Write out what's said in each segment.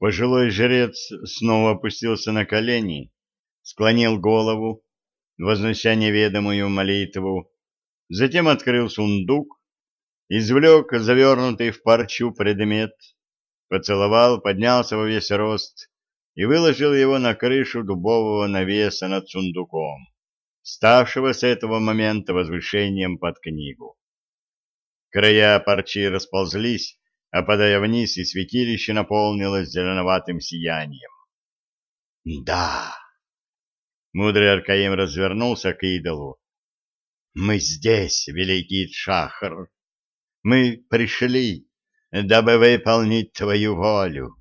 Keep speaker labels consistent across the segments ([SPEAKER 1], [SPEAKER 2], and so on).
[SPEAKER 1] Пожилой жрец снова опустился на колени, склонил голову, вознося неведомую молитву, затем открыл сундук, извлек завернутый в парчу предмет, поцеловал, поднялся во весь рост и выложил его на крышу дубового навеса над сундуком, ставшего с этого момента возвышением под книгу. Края парчи расползлись, опадая вниз, и святилище наполнилось зеленоватым сиянием. «Да!» Мудрый Аркаим развернулся к идолу. «Мы здесь, великий Шахар! Мы пришли, дабы выполнить твою волю,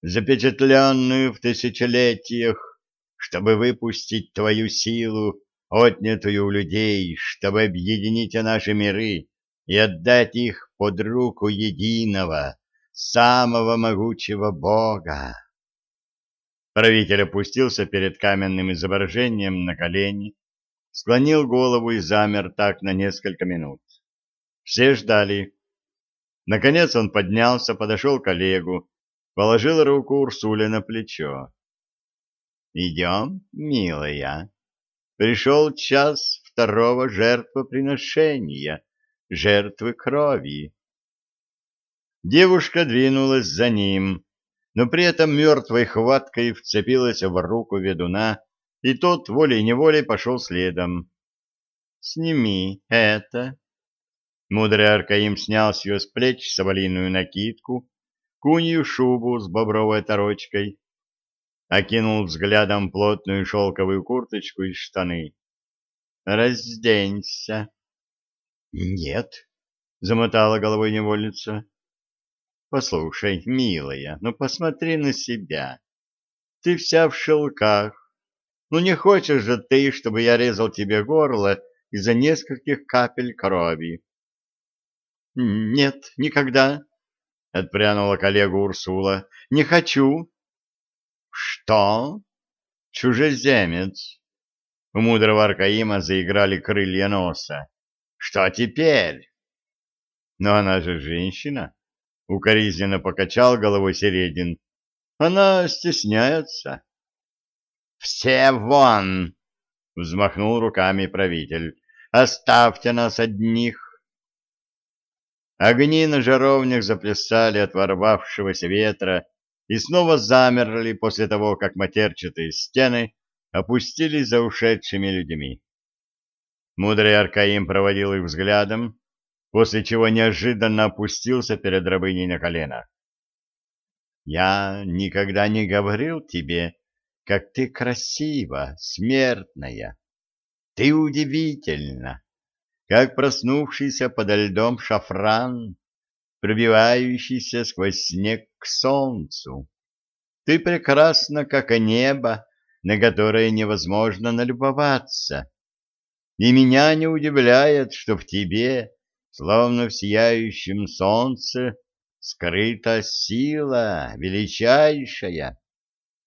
[SPEAKER 1] запечатленную в тысячелетиях, чтобы выпустить твою силу, отнятую у людей, чтобы объединить наши миры и отдать их под руку единого, самого могучего Бога. Правитель опустился перед каменным изображением на колени, склонил голову и замер так на несколько минут. Все ждали. Наконец он поднялся, подошел к Олегу, положил руку Урсуле на плечо. «Идем, милая. Пришел час второго жертвоприношения, жертвы крови». Девушка двинулась за ним, но при этом мертвой хваткой вцепилась в руку ведуна, и тот волей-неволей пошел следом. «Сними это». Мудрый Аркаим снял с ее с плеч соболиную накидку, кунью шубу с бобровой оторочкой, окинул взглядом плотную шелковую курточку и штаны. «Разденься». «Нет», — замотала головой невольница. «Послушай, милая, ну посмотри на себя. Ты вся в шелках. Ну не хочешь же ты, чтобы я резал тебе горло из-за нескольких капель крови?» «Нет, никогда», — отпрянула коллега Урсула. — Не хочу. — Что? Чужеземец. У мудрого Аркаима заиграли крылья носа. — Что теперь? — Но она же женщина. Укоризненно покачал головой Середин. — Она стесняется. — Все вон! — взмахнул руками правитель. — Оставьте нас одних. Огни на жаровнях заплясали от ворвавшегося ветра и снова замерли после того, как матерчатые стены опустились за ушедшими людьми. Мудрый Аркаим проводил их взглядом, после чего неожиданно опустился перед рабыней на колено. «Я никогда не говорил тебе, как ты красива, смертная. Ты удивительна как проснувшийся подо льдом шафран, пробивающийся сквозь снег к солнцу. Ты прекрасна, как небо, на которое невозможно налюбоваться. И меня не удивляет, что в тебе, словно в сияющем солнце, скрыта сила величайшая,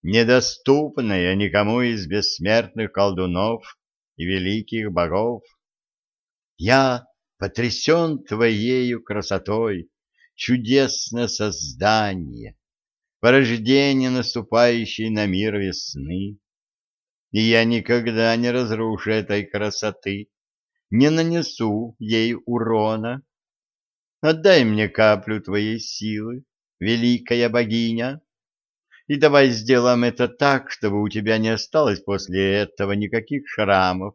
[SPEAKER 1] недоступная никому из бессмертных колдунов и великих богов. Я потрясен твоею красотой, чудесное создание, порождение наступающей на мир весны. И я никогда не разрушу этой красоты, не нанесу ей урона. Отдай мне каплю твоей силы, великая богиня, и давай сделаем это так, чтобы у тебя не осталось после этого никаких шрамов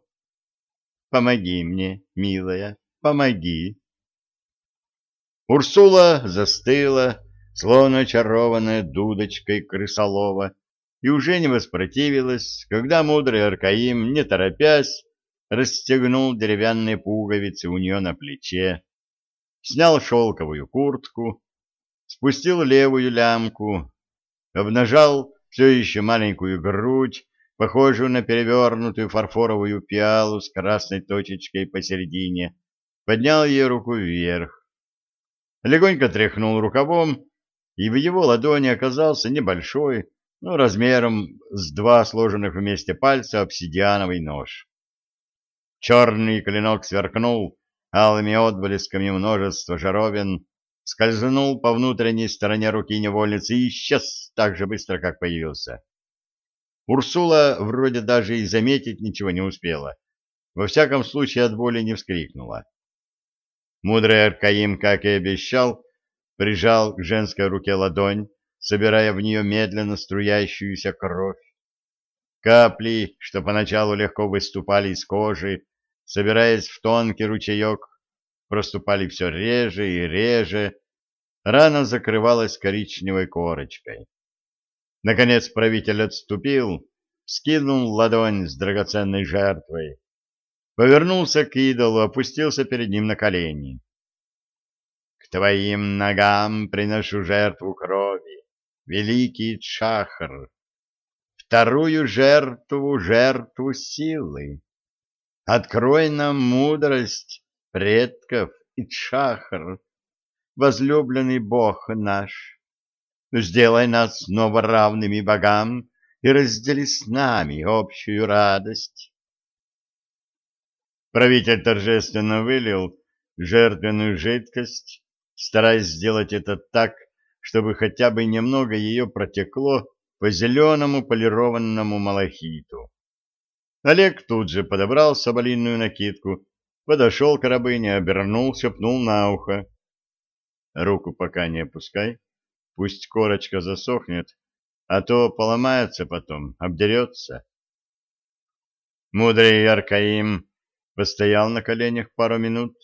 [SPEAKER 1] Помоги мне, милая, помоги. Урсула застыла, словно очарованная дудочкой крысолова, и уже не воспротивилась, когда мудрый Аркаим, не торопясь, расстегнул деревянные пуговицы у нее на плече, снял шелковую куртку, спустил левую лямку, обнажал все еще маленькую грудь похожую на перевернутую фарфоровую пиалу с красной точечкой посередине, поднял ее руку вверх. Легонько тряхнул рукавом, и в его ладони оказался небольшой, ну, размером с два сложенных вместе пальца обсидиановый нож. Черный клинок сверкнул алыми отблесками множества жаровин, скользнул по внутренней стороне руки невольницы и исчез так же быстро, как появился. Урсула вроде даже и заметить ничего не успела. Во всяком случае от боли не вскрикнула. Мудрый Аркаим, как и обещал, прижал к женской руке ладонь, собирая в нее медленно струящуюся кровь. Капли, что поначалу легко выступали из кожи, собираясь в тонкий ручеек, проступали все реже и реже, рана закрывалась коричневой корочкой. Наконец правитель отступил, скинул ладонь с драгоценной жертвой, повернулся к идолу, опустился перед ним на колени. — К твоим ногам приношу жертву крови, великий Чахр, вторую жертву, жертву силы. Открой нам мудрость предков и Чахр, возлюбленный Бог наш. Сделай нас снова равными богам и раздели с нами общую радость. Правитель торжественно вылил жертвенную жидкость, стараясь сделать это так, чтобы хотя бы немного ее протекло по зеленому полированному малахиту. Олег тут же подобрал соболиную накидку, подошел к рабыне, обернулся, пнул на ухо. Руку пока не опускай, пусть корочка засохнет, а то поломается потом, обдерется. Мудрый Аркаим постоял на коленях пару минут,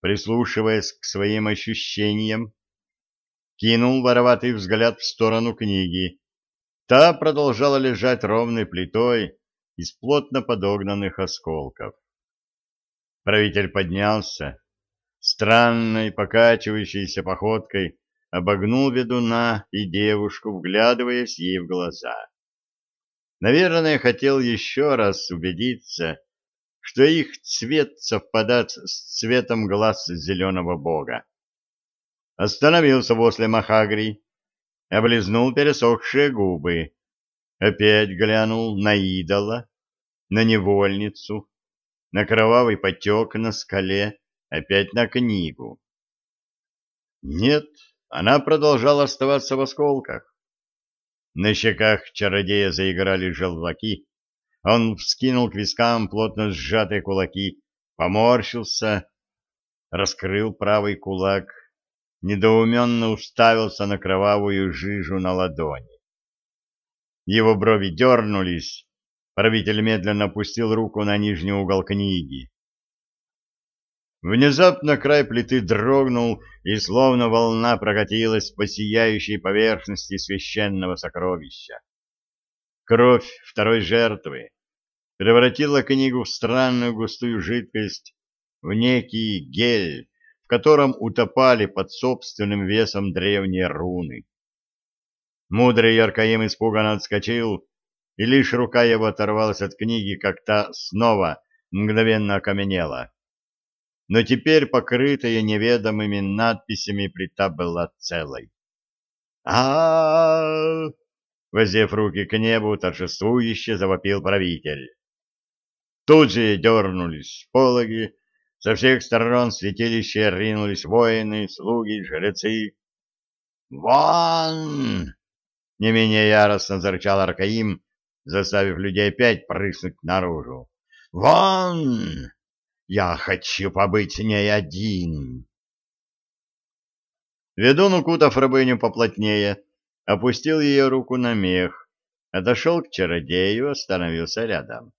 [SPEAKER 1] прислушиваясь к своим ощущениям, кинул вороватый взгляд в сторону книги. Та продолжала лежать ровной плитой из плотно подогнанных осколков. Правитель поднялся, странной покачивающейся походкой обогнул ведуна и девушку, вглядываясь ей в глаза. Наверное, хотел еще раз убедиться, что их цвет совпадает с цветом глаз зеленого бога. Остановился возле Махагри, облизнул пересохшие губы, опять глянул на идола, на невольницу, на кровавый потек на скале, опять на книгу. Нет, она продолжала оставаться в осколках. На щеках чародея заиграли желваки, он вскинул к вискам плотно сжатые кулаки, поморщился, раскрыл правый кулак, недоуменно уставился на кровавую жижу на ладони. Его брови дернулись, правитель медленно опустил руку на нижний угол книги. Внезапно край плиты дрогнул, и словно волна прокатилась по сияющей поверхности священного сокровища. Кровь второй жертвы, превратила книгу в странную густую жидкость, в некий гель, в котором утопали под собственным весом древние руны. Мудрый Яркаим испуганно отскочил, и лишь рука его оторвалась от книги, как та снова мгновенно окаменела. Но теперь покрытая неведомыми надписями плита была целой. а, Воздев руки к небу, торжествующе завопил правитель. Тут же дернулись пологи, со всех сторон святилища ринулись воины, слуги, жрецы. «Вон!» — не менее яростно зарычал Аркаим, заставив людей опять прыснуть наружу. «Вон! Я хочу побыть не один!» Ведун, укутав рабыню поплотнее, опустил ее руку на мех, отошел к чародею, остановился рядом.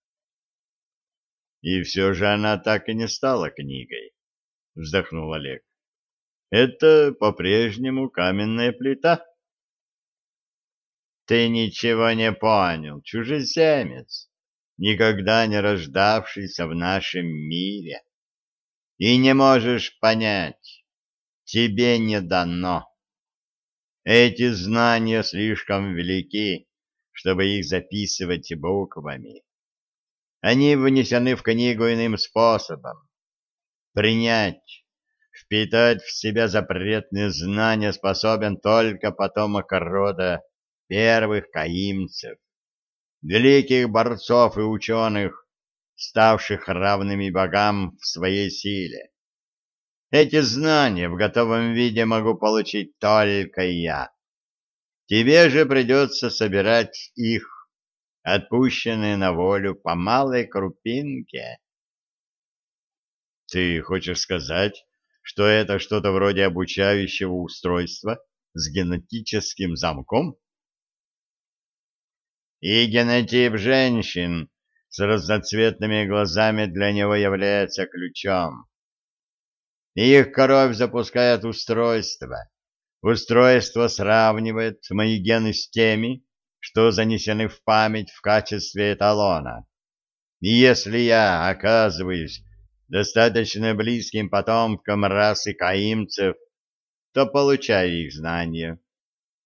[SPEAKER 1] И все же она так и не стала книгой, вздохнул Олег. Это по-прежнему каменная плита. Ты ничего не понял, чужеземец, никогда не рождавшийся в нашем мире. И не можешь понять, тебе не дано. Эти знания слишком велики, чтобы их записывать буквами. Они внесены в книгу иным способом. Принять, впитать в себя запретные знания способен только потомок рода первых каимцев, великих борцов и ученых, ставших равными богам в своей силе. Эти знания в готовом виде могу получить только я. Тебе же придется собирать их, отпущенные на волю по малой крупинке. Ты хочешь сказать, что это что-то вроде обучающего устройства с генетическим замком? И генотип женщин с разноцветными глазами для него является ключом. Их кровь запускает устройство. Устройство сравнивает мои гены с теми, что занесены в память в качестве эталона. И если я оказываюсь достаточно близким потомком расы каимцев, то получаю их знания.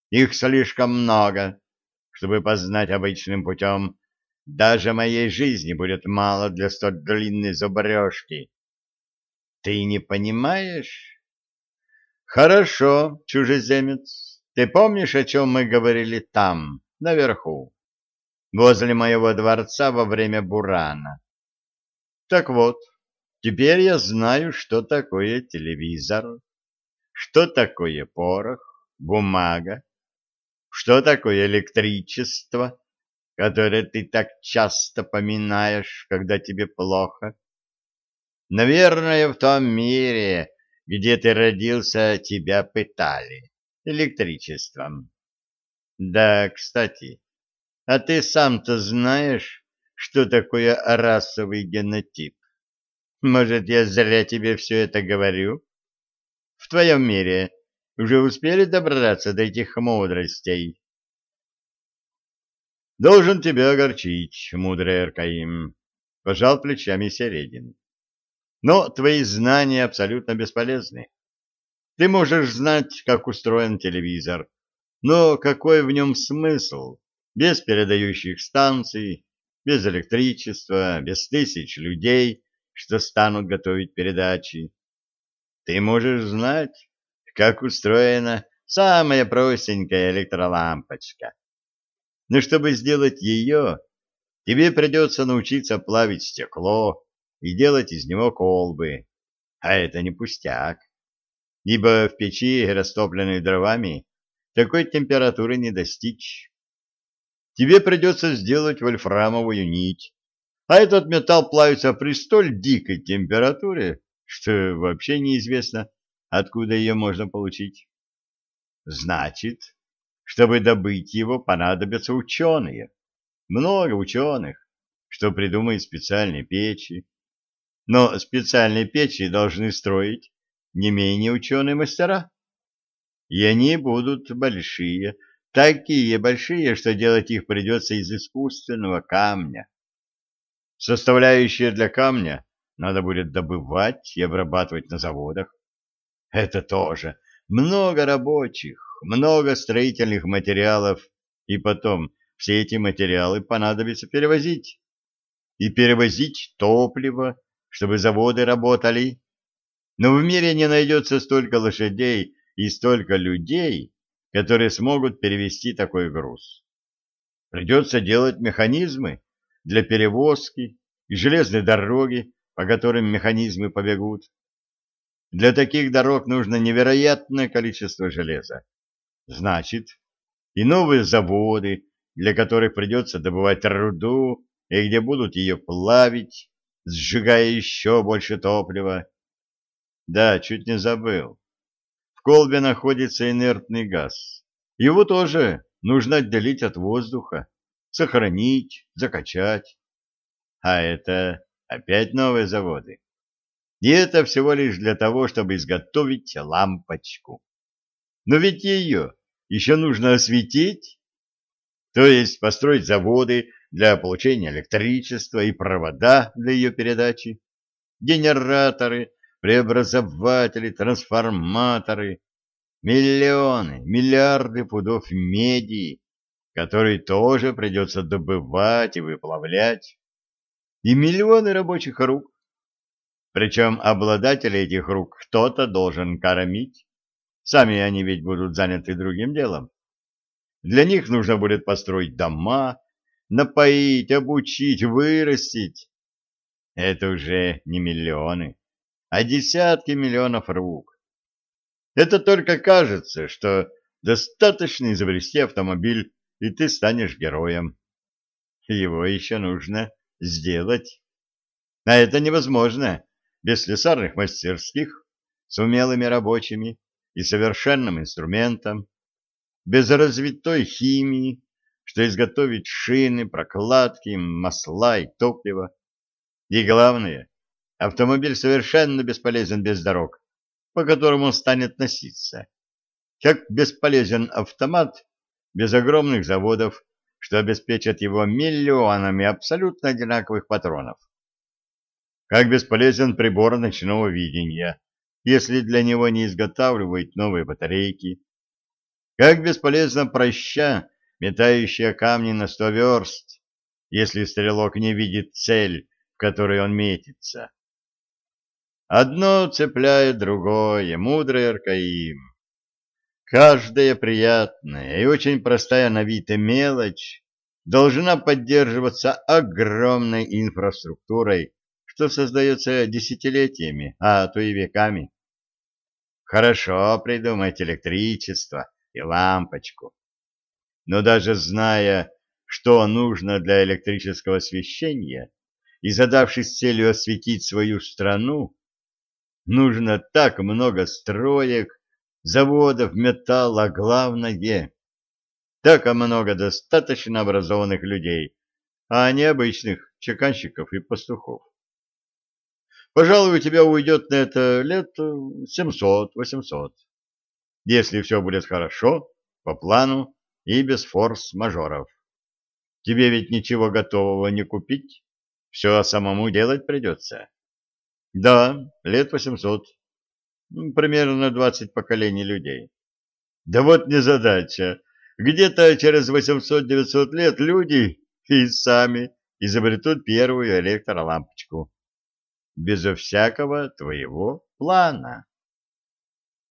[SPEAKER 1] Их слишком много, чтобы познать обычным путем. Даже моей жизни будет мало для столь длинной зубрежки. Ты не понимаешь? Хорошо, чужеземец. Ты помнишь, о чем мы говорили там, наверху, возле моего дворца во время бурана? Так вот, теперь я знаю, что такое телевизор, что такое порох, бумага, что такое электричество, которое ты так часто поминаешь, когда тебе плохо. Наверное, в том мире, где ты родился, тебя пытали электричеством. Да, кстати, а ты сам-то знаешь, что такое расовый генотип? Может, я зря тебе все это говорю? В твоем мире уже успели добраться до этих мудростей? Должен тебя огорчить, мудрый Аркаим, — пожал плечами Середин. Но твои знания абсолютно бесполезны. Ты можешь знать, как устроен телевизор, но какой в нем смысл без передающих станций, без электричества, без тысяч людей, что станут готовить передачи? Ты можешь знать, как устроена самая простенькая электролампочка. Но чтобы сделать ее, тебе придется научиться плавить стекло, и делать из него колбы. А это не пустяк. Ибо в печи, растопленной дровами, такой температуры не достичь. Тебе придется сделать вольфрамовую нить, а этот металл плавится при столь дикой температуре, что вообще неизвестно, откуда ее можно получить. Значит, чтобы добыть его, понадобятся ученые. Много ученых, что придумают специальные печи, но специальные печи должны строить не менее ученые мастера. И они будут большие, такие большие, что делать их придется из искусственного камня. Составляющие для камня надо будет добывать и обрабатывать на заводах. Это тоже много рабочих, много строительных материалов, и потом все эти материалы понадобится перевозить. И перевозить топливо, чтобы заводы работали. Но в мире не найдется столько лошадей и столько людей, которые смогут перевести такой груз. Придется делать механизмы для перевозки и железные дороги, по которым механизмы побегут. Для таких дорог нужно невероятное количество железа. Значит, и новые заводы, для которых придется добывать руду, и где будут ее плавить, сжигая еще больше топлива. Да, чуть не забыл. В колбе находится инертный газ. Его тоже нужно отделить от воздуха, сохранить, закачать. А это опять новые заводы. И это всего лишь для того, чтобы изготовить лампочку. Но ведь ее еще нужно осветить, то есть построить заводы, для получения электричества и провода для ее передачи, генераторы, преобразователи, трансформаторы, миллионы, миллиарды пудов меди, которые тоже придется добывать и выплавлять, и миллионы рабочих рук. Причем обладатели этих рук кто-то должен кормить. Сами они ведь будут заняты другим делом. Для них нужно будет построить дома, напоить, обучить, вырастить. Это уже не миллионы. А десятки миллионов рук. Это только кажется, что достаточно изобрести автомобиль, и ты станешь героем. Его еще нужно сделать. А это невозможно без слесарных мастерских с умелыми рабочими и совершенным инструментом, без развитой химии, что изготовить шины, прокладки, масла и топливо. И главное, автомобиль совершенно бесполезен без дорог, по которым он станет носиться. Как бесполезен автомат без огромных заводов, что обеспечат его миллионами абсолютно одинаковых патронов. Как бесполезен прибор ночного видения, если для него не изготавливают новые батарейки. Как бесполезна проща, метающая камни на сто верст, если стрелок не видит цель, в которой он метится. Одно цепляет другое, мудрый Аркаим. Каждая приятная и очень простая на вид мелочь должна поддерживаться огромной инфраструктурой что создается десятилетиями, а то и веками. Хорошо придумать электричество и лампочку. Но даже зная, что нужно для электрического освещения, и задавшись целью осветить свою страну, нужно так много строек, заводов, металла, главное, так много достаточно образованных людей, а не обычных чеканщиков и пастухов. Пожалуй, у тебя уйдет на это лет семьсот-восемьсот. Если все будет хорошо, по плану и без форс-мажоров. Тебе ведь ничего готового не купить, все самому делать придется. Да, лет восемьсот. Примерно двадцать поколений людей. Да вот незадача. Где-то через восемьсот-девятьсот лет люди и сами изобретут первую электролампочку безо всякого твоего плана.